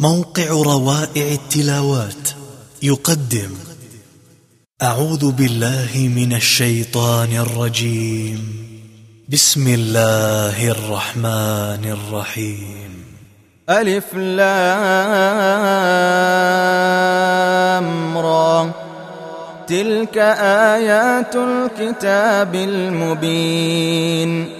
موقع روائع التلاوات يقدم. أعوذ بالله من الشيطان الرجيم. بسم الله الرحمن الرحيم. ألف لام را. تلك آيات الكتاب المبين.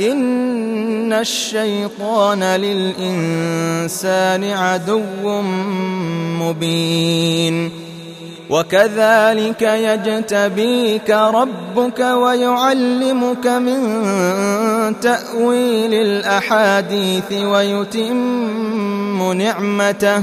إن الشيطان للإنسان عدو مبين. وكذلك يجتبيك ربك ويعلمك من تأويل الأحاديث ويتم نعمته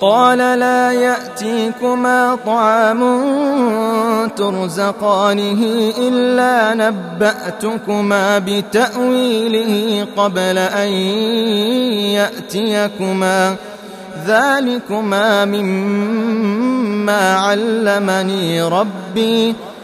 قال لا يأتيكما طعام ترزقانه إلا نبأتكما بتأويله قبل أن يأتيكما. ذلكما مما علمني ربي.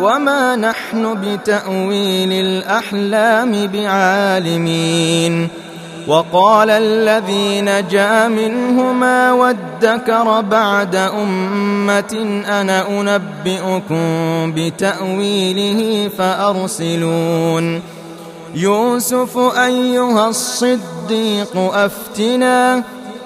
وما نحن بتأويل الأحلام بعالمين وقال الذي نجا منهما وادكر بعد أمة أنا أنبئكم بتأويله فأرسلون يوسف أيها الصديق أفتنا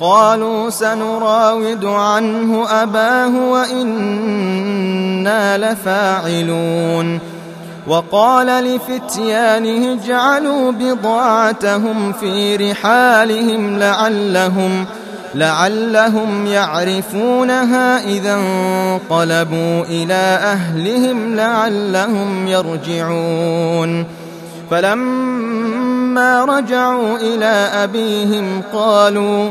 قالوا سنراود عنه أباه وإنا لفاعلون. وقال لفتيانه اجعلوا بضاعتهم في رحالهم لعلهم لعلهم يعرفونها إذا انقلبوا إلى أهلهم لعلهم يرجعون. فلما رجعوا إلى أبيهم قالوا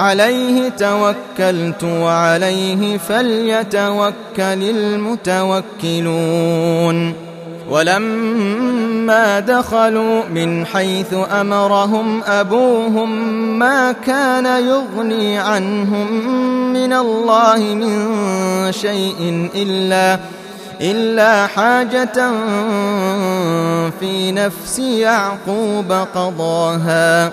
عليه توكلت وعليه فليتوكل المتوكلون. ولما دخلوا من حيث أمرهم أبوهم ما كان يغني عنهم من الله من شيء إلا إلا حاجة في نفس يعقوب قضاها.